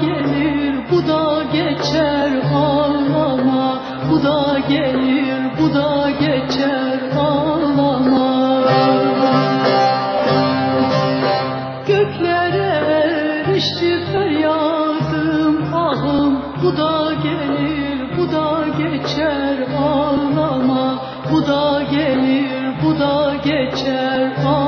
gelir bu da geçer ağlama. Bu da gelir bu da geçer ağlama. Göklere erişti feryadım ahım. Bu da gelir bu da geçer ağlama. Bu da gelir bu da geçer ağlama.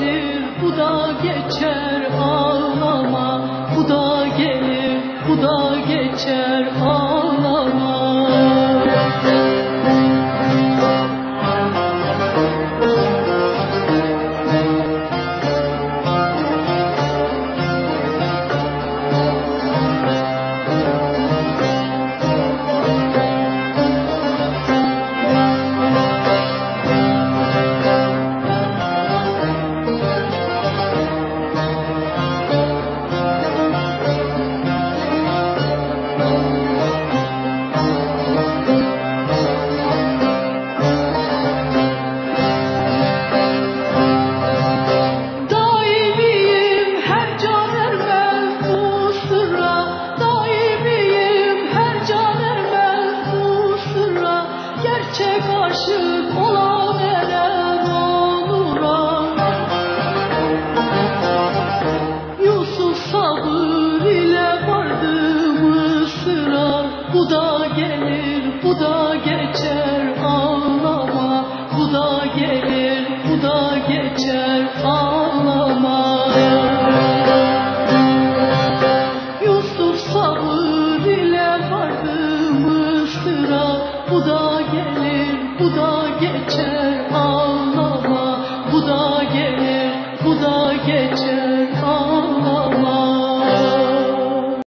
Gelir, bu da geçer ağlama. Bu da gelir, bu da Bu da gelir, bu da geçer ağlama Bu da gelir, bu da geçer ağlama